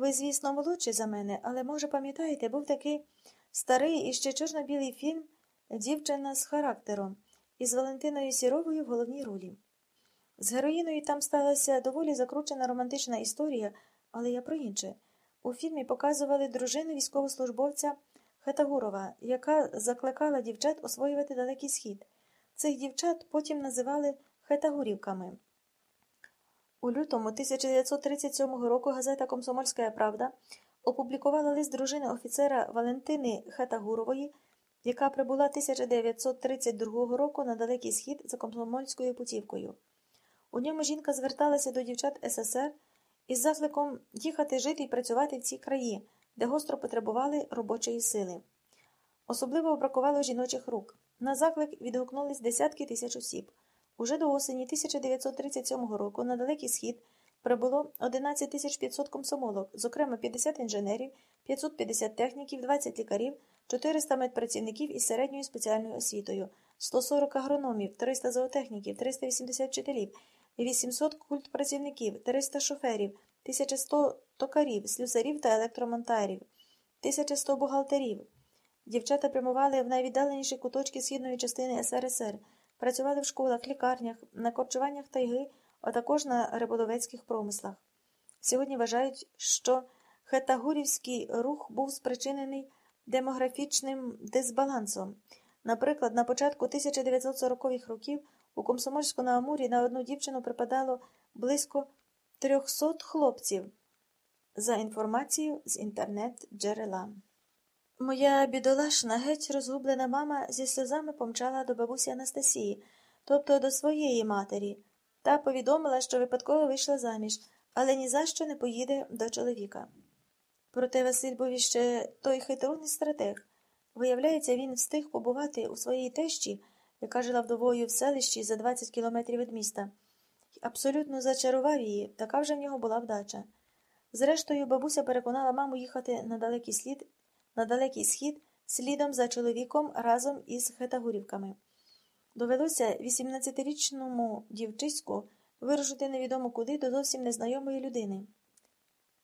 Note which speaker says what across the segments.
Speaker 1: Ви, звісно, молодші за мене, але, може, пам'ятаєте, був такий старий і ще чорно-білий фільм Дівчина з характером із Валентиною Сіровою в головній ролі. З героїною там сталася доволі закручена романтична історія, але я про інше. У фільмі показували дружину військовослужбовця Хатагурова, яка закликала дівчат освоювати далекий схід. Цих дівчат потім називали Хатагурівками. У лютому 1937 року газета Комсомольська Правда опублікувала лист дружини офіцера Валентини Хатагурової, яка прибула 1932 року на далекий схід за комсомольською путівкою. У ньому жінка зверталася до дівчат СССР із закликом їхати жити і працювати в ці краї, де гостро потребували робочої сили. Особливо бракувало жіночих рук. На заклик відгукнулись десятки тисяч осіб. Уже до осені 1937 року на далекий схід прибуло 11 500 комсомолок, зокрема 50 інженерів, 550 техніків, 20 лікарів, 400 медпрацівників із середньою спеціальною освітою, 140 агрономів, 300 зоотехніків, 380 вчителів, 800 культпрацівників, 300 шоферів, 1100 токарів, слюсарів та електромонтарів, 1100 бухгалтерів. Дівчата прямували в найвіддаленіші куточки східної частини СРСР, працювали в школах, лікарнях, на корчуваннях тайги, а також на риболовецьких промислах. Сьогодні вважають, що хетагурівський рух був спричинений демографічним дисбалансом. Наприклад, на початку 1940-х років у Комсомольську на Амурі на одну дівчину припадало близько 300 хлопців, за інформацією з інтернет-джерела. Моя бідолашна, геть розгублена мама зі сльозами помчала до бабусі Анастасії, тобто до своєї матері, та повідомила, що випадково вийшла заміж, але ні за що не поїде до чоловіка. Проте Василь був іще той хитрунний стратег. Виявляється, він встиг побувати у своїй тещі, яка жила вдовою в селищі за 20 кілометрів від міста. Абсолютно зачарував її, така вже в нього була вдача. Зрештою, бабуся переконала маму їхати на далекий слід, на далекий схід слідом за чоловіком разом із хетагурівками. Довелося 18-річному дівчиську вирушити невідомо куди до зовсім незнайомої людини.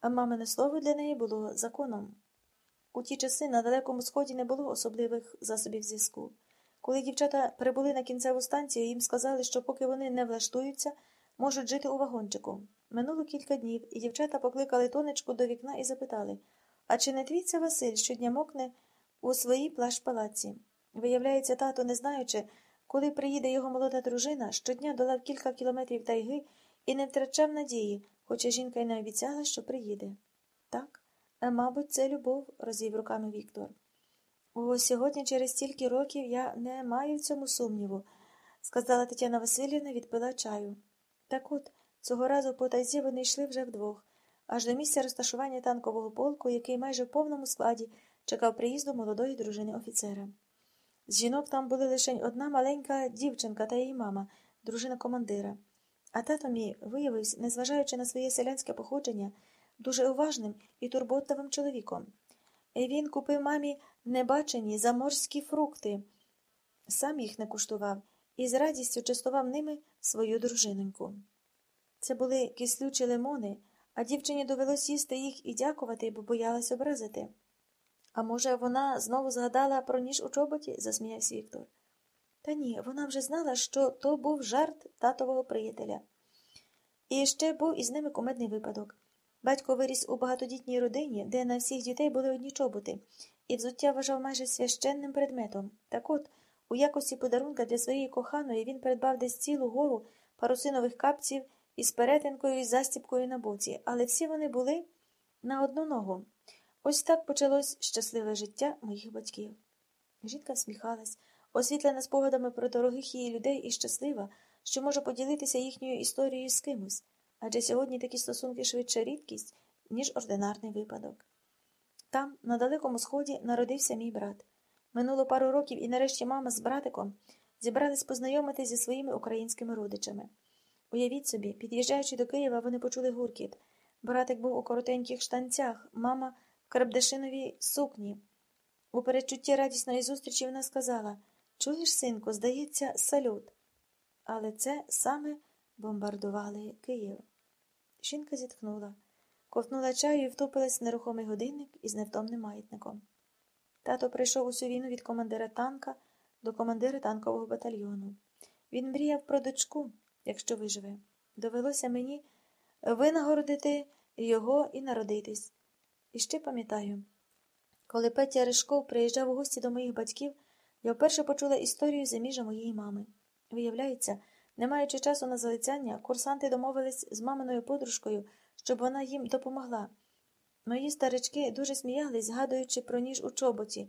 Speaker 1: А мамине слово для неї було законом. У ті часи на Далекому Сході не було особливих засобів зв'язку. Коли дівчата прибули на кінцеву станцію, їм сказали, що поки вони не влаштуються, можуть жити у вагончику. Минуло кілька днів, і дівчата покликали тонечку до вікна і запитали А чи не твій Василь щодня мокне у своїй плащ-палаці? Виявляється, тато, не знаючи, коли приїде його молода дружина, щодня долав кілька кілометрів тайги і не втрачав надії, хоча жінка й не обіцяла, що приїде. Так, мабуть, це любов, розвів руками Віктор. О, сьогодні, через стільки років, я не маю в цьому сумніву, сказала Тетяна Васильівна, відпила чаю. Так от, цього разу по тайзі вони йшли вже вдвох, аж до місця розташування танкового полку, який майже в повному складі чекав приїзду молодої дружини офіцера. З жінок там були лише одна маленька дівчинка та її мама, дружина командира. А тато мій виявився, незважаючи на своє селянське походження, дуже уважним і турботливим чоловіком. Він купив мамі небачені заморські фрукти, сам їх не куштував і з радістю частував ними свою дружиноньку. Це були кислючі лимони, а дівчині довелось їсти їх і дякувати, бо боялась образити. А може, вона знову згадала про ніж у чоботі? засміявся Віктор. Та ні, вона вже знала, що то був жарт татового приятеля. І ще був із ними кумедний випадок. Батько виріс у багатодітній родині, де на всіх дітей були одні чоботи, і взуття вважав майже священним предметом. Так от, у якості подарунка для своєї коханої він придбав десь цілу гору парусинових капців із перетинкою і застіпкою на боці, але всі вони були на одну ногу. Ось так почалось щасливе життя моїх батьків. Жінка всміхалась, освітлена спогадами про дорогих її людей і щаслива, що може поділитися їхньою історією з кимось, адже сьогодні такі стосунки швидше рідкість, ніж ординарний випадок. Там, на далекому сході, народився мій брат. Минуло пару років, і нарешті мама з братиком зібрались познайомитися зі своїми українськими родичами. Уявіть собі, під'їжджаючи до Києва, вони почули гуркіт. Братик був у коротеньких штанцях, мама в крабдешиновій сукні. У передчутті радісної зустрічі вона сказала Чуєш, синку, здається, салют. Але це саме бомбардували Київ. Жінка зітхнула. ковтнула чаю і втупилась в нерухомий годинник із невтомним маятником. Тато прийшов усю війну від командира танка до командира танкового батальйону. Він мріяв про дочку, якщо виживе. Довелося мені винагородити його і народитись. І ще пам'ятаю, коли Петя Ришков приїжджав у гості до моїх батьків, я вперше почула історію заміжа моєї мами. Виявляється, не маючи часу на залицяння, курсанти домовились з маминою подружкою, щоб вона їм допомогла. Мої старички дуже сміялись, згадуючи про ніж у чоботі,